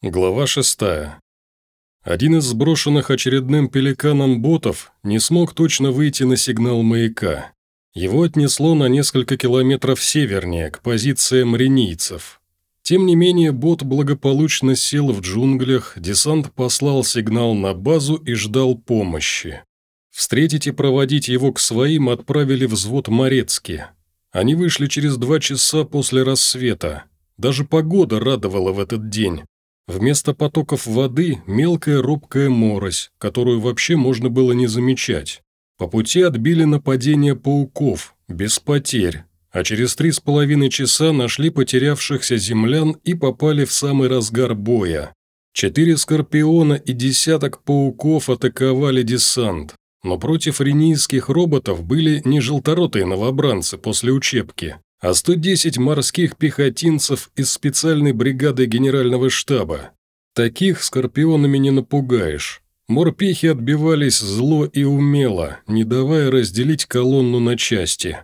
Глава 6. Один из сброшенных очередным пеликаном ботов не смог точно выйти на сигнал маяка. Его отнесло на несколько километров севернее, к позициям ренийцев. Тем не менее, бот благополучно сел в джунглях, десант послал сигнал на базу и ждал помощи. Встретить и проводить его к своим отправили взвод Морецки. Они вышли через два часа после рассвета. Даже погода радовала в этот день. Вместо потоков воды мелкая робкая морось, которую вообще можно было не замечать. По пути отбили нападение пауков, без потерь, а через три с половиной часа нашли потерявшихся землян и попали в самый разгар боя. Четыре скорпиона и десяток пауков атаковали десант, но против ренийских роботов были не желторотые новобранцы после учебки, а 110 морских пехотинцев из специальной бригады генерального штаба. Таких скорпионами не напугаешь. Морпехи отбивались зло и умело, не давая разделить колонну на части.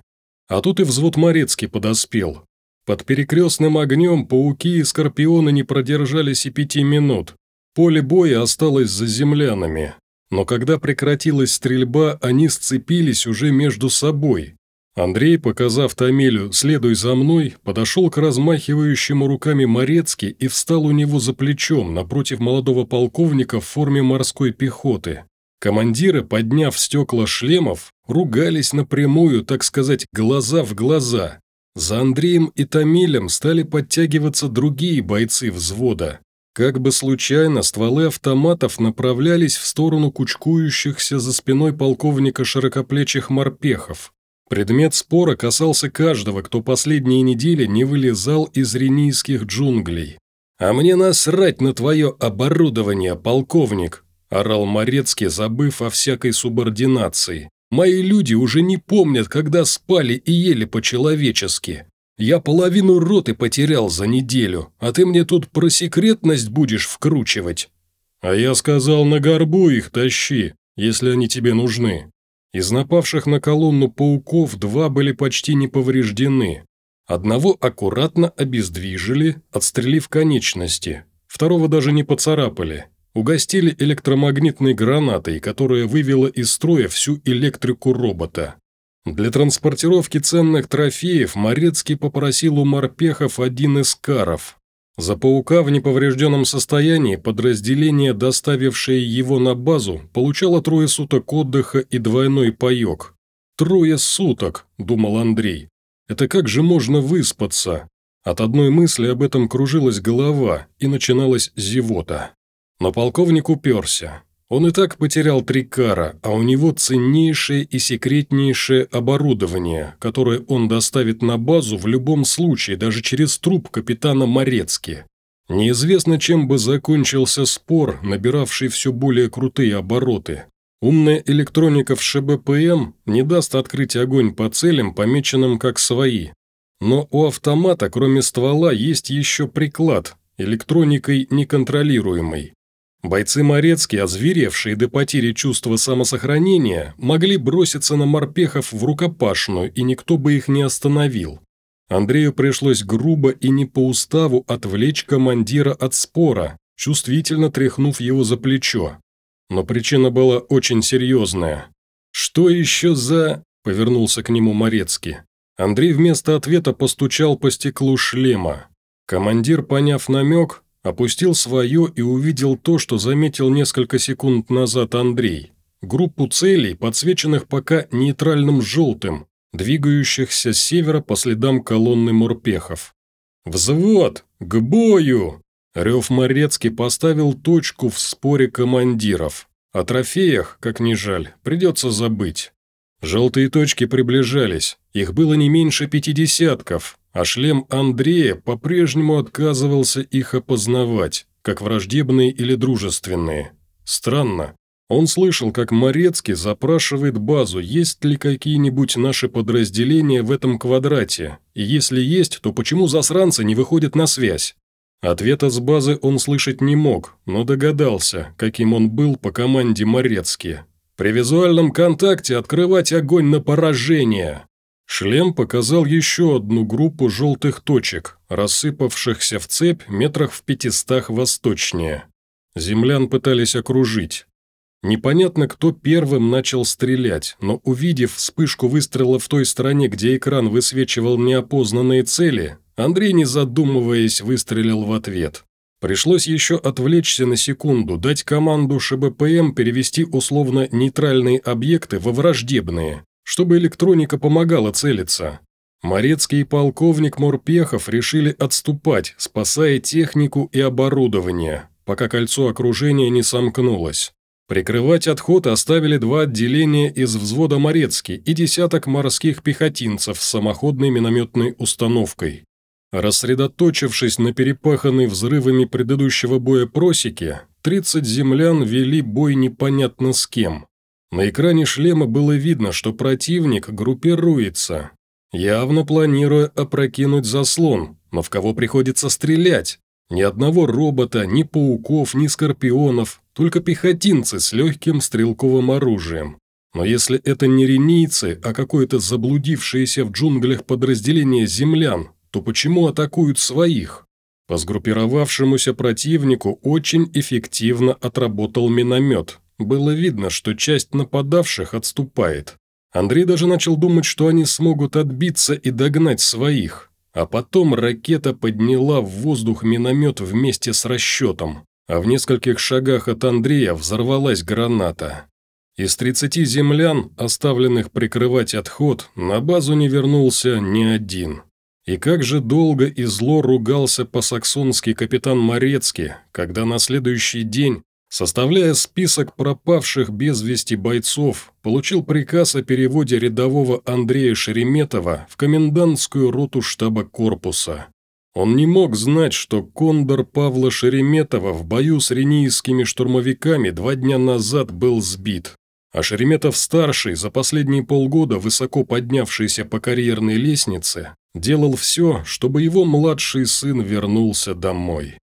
А тут и взвод Морецкий подоспел. Под перекрестным огнем пауки и скорпионы не продержались и пяти минут. Поле боя осталось за землянами. Но когда прекратилась стрельба, они сцепились уже между собой, Андрей, показав Тамилю «следуй за мной», подошел к размахивающему руками Морецки и встал у него за плечом напротив молодого полковника в форме морской пехоты. Командиры, подняв стекла шлемов, ругались напрямую, так сказать, глаза в глаза. За Андреем и Тамилем стали подтягиваться другие бойцы взвода. Как бы случайно стволы автоматов направлялись в сторону кучкующихся за спиной полковника широкоплечих морпехов. Предмет спора касался каждого, кто последние недели не вылезал из ренийских джунглей. «А мне насрать на твое оборудование, полковник!» – орал Морецкий, забыв о всякой субординации. «Мои люди уже не помнят, когда спали и ели по-человечески. Я половину роты потерял за неделю, а ты мне тут про секретность будешь вкручивать». «А я сказал, на горбу их тащи, если они тебе нужны», из напавших на колонну пауков два были почти не повреждены. Одного аккуратно обездвижили, отстрелив конечности, второго даже не поцарапали. Угостили электромагнитной гранатой, которая вывела из строя всю электрику робота. Для транспортировки ценных трофеев Морецкий попросил у морпехов один из каров. За паука в неповрежденном состоянии подразделение, доставившее его на базу, получало трое суток отдыха и двойной паек. «Трое суток», – думал Андрей. «Это как же можно выспаться?» От одной мысли об этом кружилась голова и начиналась зевота. Но полковник уперся. Он и так потерял три кара, а у него ценнейшее и секретнейшее оборудование, которое он доставит на базу в любом случае, даже через труп капитана Морецки. Неизвестно, чем бы закончился спор, набиравший все более крутые обороты. Умная электроника в ШБПМ не даст открыть огонь по целям, помеченным как свои. Но у автомата, кроме ствола, есть еще приклад, электроникой неконтролируемый. Бойцы Морецкие, озверевшие до потери чувства самосохранения, могли броситься на морпехов в рукопашную, и никто бы их не остановил. Андрею пришлось грубо и не по уставу отвлечь командира от спора, чувствительно тряхнув его за плечо. Но причина была очень серьезная. «Что еще за...» – повернулся к нему Морецкий. Андрей вместо ответа постучал по стеклу шлема. Командир, поняв намек, Опустил свое и увидел то, что заметил несколько секунд назад Андрей. Группу целей, подсвеченных пока нейтральным желтым, двигающихся с севера по следам колонны морпехов. «Взвод! К бою!» Рев Морецкий поставил точку в споре командиров. О трофеях, как ни жаль, придется забыть. Желтые точки приближались, их было не меньше пятидесятков, а шлем Андрея по-прежнему отказывался их опознавать, как враждебные или дружественные. Странно. Он слышал, как Морецкий запрашивает базу, есть ли какие-нибудь наши подразделения в этом квадрате, и если есть, то почему засранцы не выходят на связь? Ответа с базы он слышать не мог, но догадался, каким он был по команде Морецки. При визуальном контакте открывать огонь на поражение. Шлем показал еще одну группу желтых точек, рассыпавшихся в цепь метрах в пятистах восточнее. Землян пытались окружить. Непонятно, кто первым начал стрелять, но увидев вспышку выстрела в той стороне, где экран высвечивал неопознанные цели, Андрей, не задумываясь, выстрелил в ответ. Пришлось еще отвлечься на секунду, дать команду ШБПМ перевести условно нейтральные объекты во враждебные, чтобы электроника помогала целиться. Морецкий и полковник Морпехов решили отступать, спасая технику и оборудование, пока кольцо окружения не сомкнулось. Прикрывать отход оставили два отделения из взвода Морецкий и десяток морских пехотинцев с самоходной минометной установкой. Рассредоточившись на перепаханной взрывами предыдущего боя просеке, 30 землян вели бой непонятно с кем. На экране шлема было видно, что противник группируется, явно планируя опрокинуть заслон, но в кого приходится стрелять? Ни одного робота, ни пауков, ни скорпионов, только пехотинцы с легким стрелковым оружием. Но если это не ренийцы, а какое-то заблудившееся в джунглях подразделение землян, то почему атакуют своих? По сгруппировавшемуся противнику очень эффективно отработал миномет. Было видно, что часть нападавших отступает. Андрей даже начал думать, что они смогут отбиться и догнать своих. А потом ракета подняла в воздух миномет вместе с расчетом, а в нескольких шагах от Андрея взорвалась граната. Из 30 землян, оставленных прикрывать отход, на базу не вернулся ни один. И как же долго и зло ругался по-саксонски капитан Морецкий, когда на следующий день, составляя список пропавших без вести бойцов, получил приказ о переводе рядового Андрея Шереметова в комендантскую роту штаба корпуса. Он не мог знать, что кондор Павла Шереметова в бою с ренийскими штурмовиками два дня назад был сбит. А Шереметов-старший, за последние полгода высоко поднявшийся по карьерной лестнице, делал все, чтобы его младший сын вернулся домой.